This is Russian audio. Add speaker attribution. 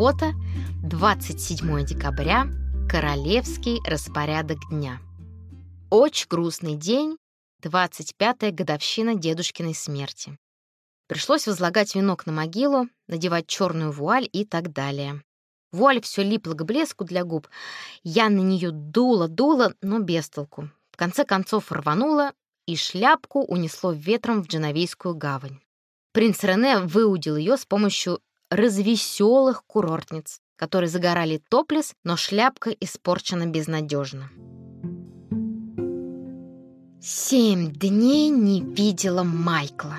Speaker 1: Пота, 27 декабря, королевский распорядок дня. Очень грустный день, 25-я годовщина дедушкиной смерти. Пришлось возлагать венок на могилу, надевать черную вуаль и так далее. Вуаль все липла к блеску для губ. Я на нее дула-дула, но без толку. В конце концов рванула, и шляпку унесло ветром в Дженовийскую гавань. Принц Рене выудил ее с помощью развеселых курортниц, которые загорали топлес, но шляпка испорчена безнадежно. Семь дней не видела Майкла.